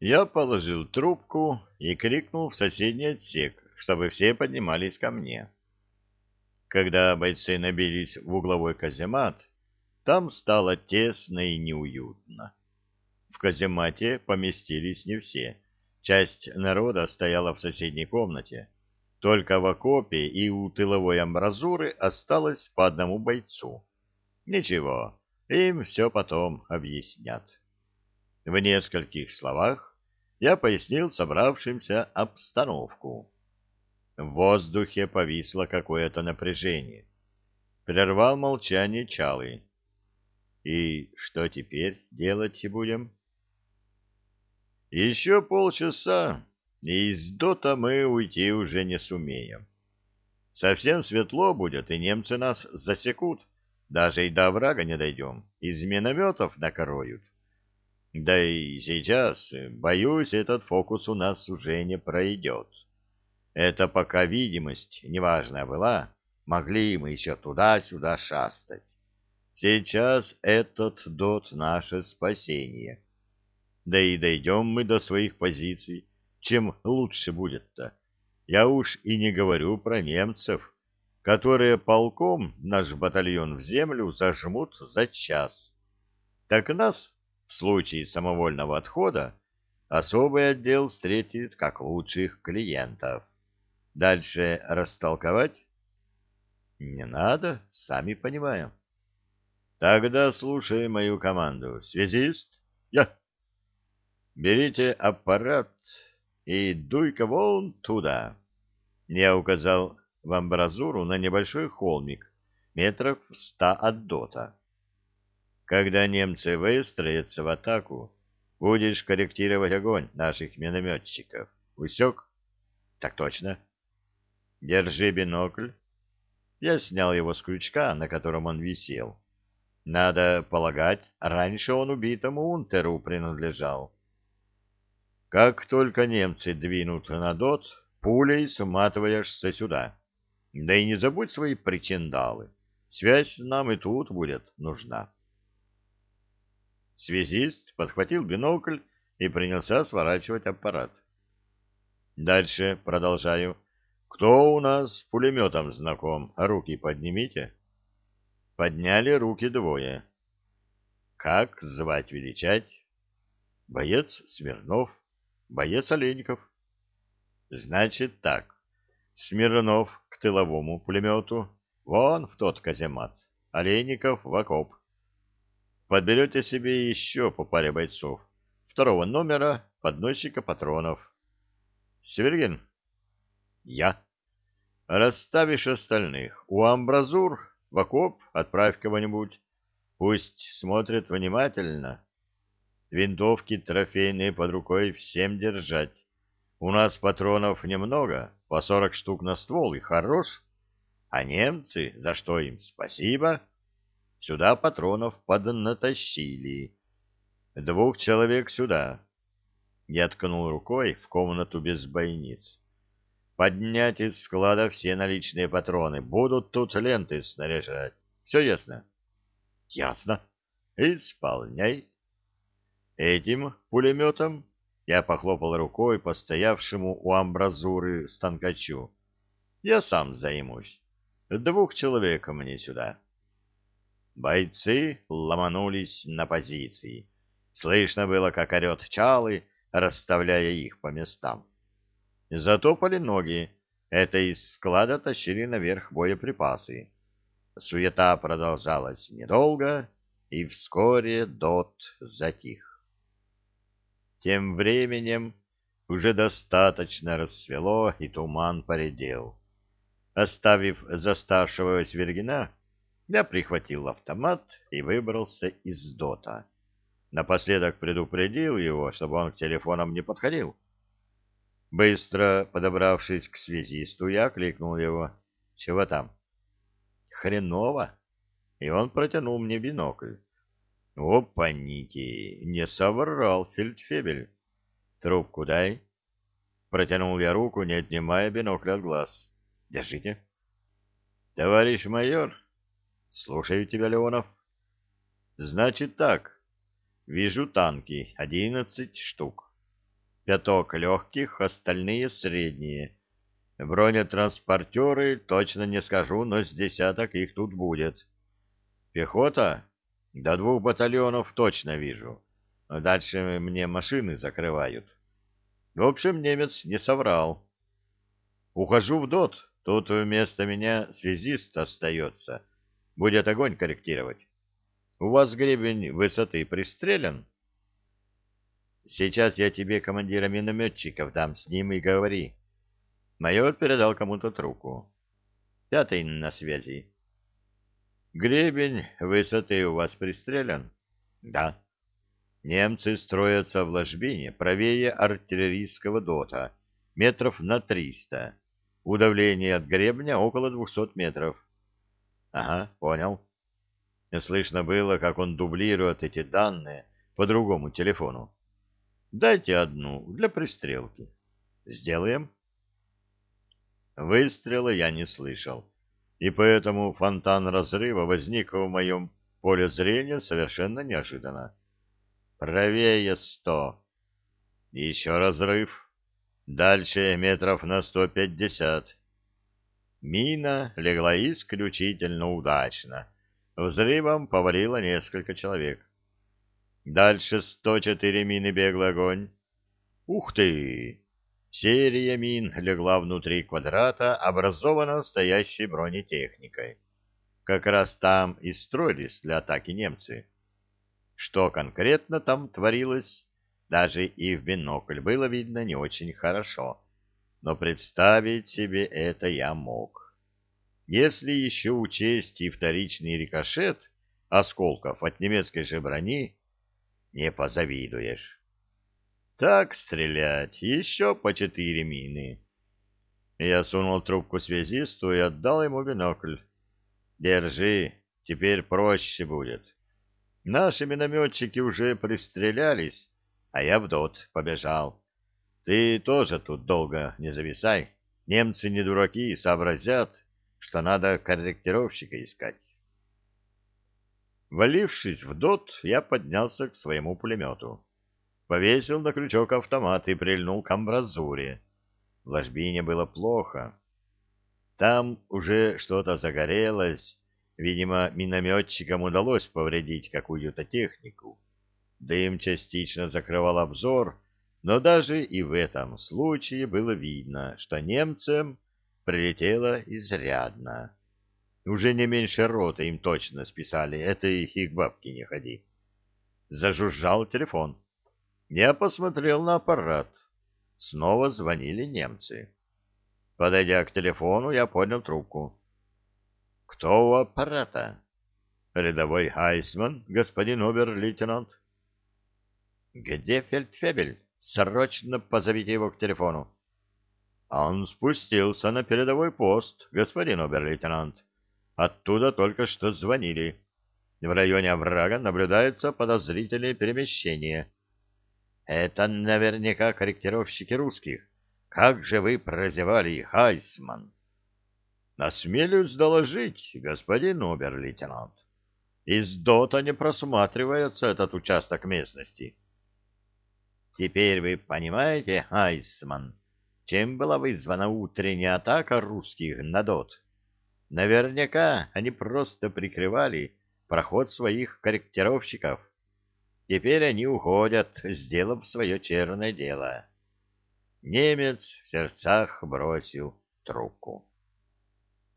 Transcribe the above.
Я положил трубку и крикнул в соседний отсек, чтобы все поднимались ко мне. Когда бойцы набились в угловой каземат, там стало тесно и неуютно. В каземате поместились не все. Часть народа стояла в соседней комнате. Только в окопе и у тыловой амбразуры осталось по одному бойцу. Ничего, им все потом объяснят. В нескольких словах я пояснил собравшимся обстановку. В воздухе повисло какое-то напряжение. Прервал молчание Чалы. «И что теперь делать будем?» «Еще полчаса, и из дота мы уйти уже не сумеем. Совсем светло будет, и немцы нас засекут. Даже и до врага не дойдем, из минометов накроют. Да и сейчас, боюсь, этот фокус у нас уже не пройдет. Это пока видимость неважная была, могли мы еще туда-сюда шастать. Сейчас этот дот — наше спасение. Да и дойдем мы до своих позиций, чем лучше будет-то. Я уж и не говорю про немцев, которые полком наш батальон в землю зажмут за час. Так нас в случае самовольного отхода особый отдел встретит как лучших клиентов. Дальше растолковать? Не надо, сами понимаем. Тогда слушай мою команду. Связист? Я. Берите аппарат и дуй-ка вон туда. Я указал в амбразуру на небольшой холмик, метров ста от дота. Когда немцы выстроятся в атаку, будешь корректировать огонь наших минометчиков. Усек? Так точно. Держи бинокль. Я снял его с крючка, на котором он висел. Надо полагать, раньше он убитому унтеру принадлежал. Как только немцы двинут на дот, пулей сматываешься сюда. Да и не забудь свои причиндалы. Связь нам и тут будет нужна. Связист подхватил бинокль и принялся сворачивать аппарат. Дальше продолжаю. Кто у нас с пулеметом знаком? Руки поднимите. Подняли руки двое. Как звать величать? Боец Смирнов, боец Оленьков. Значит так. Смирнов к тыловому пулемету, вон в тот каземат, Олейников в окоп. Подберете себе еще по паре бойцов. Второго номера подносчика патронов. Севергин? Я. Расставишь остальных. У амбразур в окоп отправь кого-нибудь. Пусть смотрят внимательно. Винтовки трофейные под рукой всем держать. У нас патронов немного, по сорок штук на ствол и хорош. А немцы, за что им спасибо, — Сюда патронов поднатащили. Двух человек сюда. Я ткнул рукой в комнату без бойниц. Поднять из склада все наличные патроны. Будут тут ленты снаряжать. Все ясно? Ясно. Исполняй. Этим пулеметом я похлопал рукой по стоявшему у амбразуры станкачу. Я сам займусь. Двух человек мне сюда. Бойцы ломанулись на позиции. Слышно было, как орет Чалы, расставляя их по местам. Затопали ноги. Это из склада тащили наверх боеприпасы. Суета продолжалась недолго, и вскоре дот затих. Тем временем уже достаточно рассвело, и туман поредел. Оставив заставшегося Свергина, я прихватил автомат и выбрался из дота. Напоследок предупредил его, чтобы он к телефонам не подходил. Быстро подобравшись к связисту, я кликнул его. «Чего там?» «Хреново!» И он протянул мне бинокль. «Опа-ники! Не соврал фельдфебель!» «Трубку дай!» Протянул я руку, не отнимая бинокля от глаз. «Держите!» «Товарищ майор!» Слушаю тебя, Леонов. Значит так. Вижу танки, одиннадцать штук. пяток легких, остальные средние. Бронетранспортеры, точно не скажу, но с десяток их тут будет. Пехота? До двух батальонов точно вижу. Дальше мне машины закрывают. В общем, немец не соврал. Ухожу в ДОТ, тут вместо меня связист остается. Будет огонь корректировать. У вас гребень высоты пристрелен? Сейчас я тебе командира минометчиков дам, с ним и говори. Майор передал кому-то трубку. Пятый на связи. Гребень высоты у вас пристрелен? Да. Немцы строятся в ложбине правее артиллерийского дота, метров на триста. Удавление от гребня около двухсот метров. Ага, понял. Слышно было, как он дублирует эти данные по другому телефону. Дайте одну для пристрелки. Сделаем. Выстрела я не слышал, и поэтому фонтан разрыва возник в моем поле зрения совершенно неожиданно. Правее сто. Еще разрыв. Дальше метров на сто пятьдесят. Мина легла исключительно удачно. Взрывом повалило несколько человек. Дальше сто четыре мины беглый огонь. Ух ты! Серия мин легла внутри квадрата, образованного стоящей бронетехникой. Как раз там и строились для атаки немцы. Что конкретно там творилось, даже и в бинокль было видно не очень хорошо, но представить себе это я мог. Если еще учесть и вторичный рикошет осколков от немецкой же брони, не позавидуешь. Так стрелять, еще по четыре мины. Я сунул трубку связисту и отдал ему бинокль. Держи, теперь проще будет. Наши минометчики уже пристрелялись, а я в дот побежал. Ты тоже тут долго не зависай. Немцы не дураки, сообразят, что надо корректировщика искать. Валившись в дот, я поднялся к своему пулемету. Повесил на крючок автомат и прильнул к амбразуре. В ложбине было плохо. Там уже что-то загорелось. Видимо, минометчикам удалось повредить какую-то технику. Дым частично закрывал обзор, но даже и в этом случае было видно, что немцам прилетело изрядно. Уже не меньше роты им точно списали, это их бабки не ходи. Зажужжал телефон. Я посмотрел на аппарат. Снова звонили немцы. Подойдя к телефону, я поднял трубку. «Кто у аппарата?» «Рядовой Айсман, господин обер-лейтенант». «Где фельдфебель? Срочно позовите его к телефону». «Он спустился на передовой пост, господин обер-лейтенант». Оттуда только что звонили. В районе оврага наблюдаются подозрительные перемещения. Это наверняка корректировщики русских. Как же вы прозевали их, Айсман? Осмелюсь доложить, господин обер-лейтенант. Из ДОТа не просматривается этот участок местности. Теперь вы понимаете, Айсман, чем была вызвана утренняя атака русских на ДОТ? Наверняка они просто прикрывали проход своих корректировщиков. Теперь они уходят, сделав свое черное дело. Немец в сердцах бросил трубку.